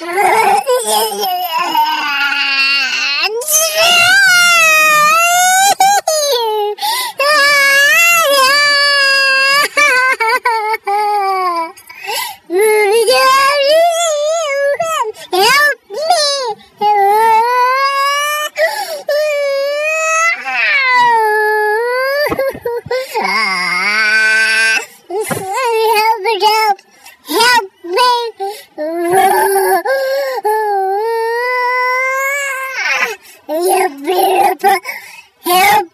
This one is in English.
help, help, help. Yeah.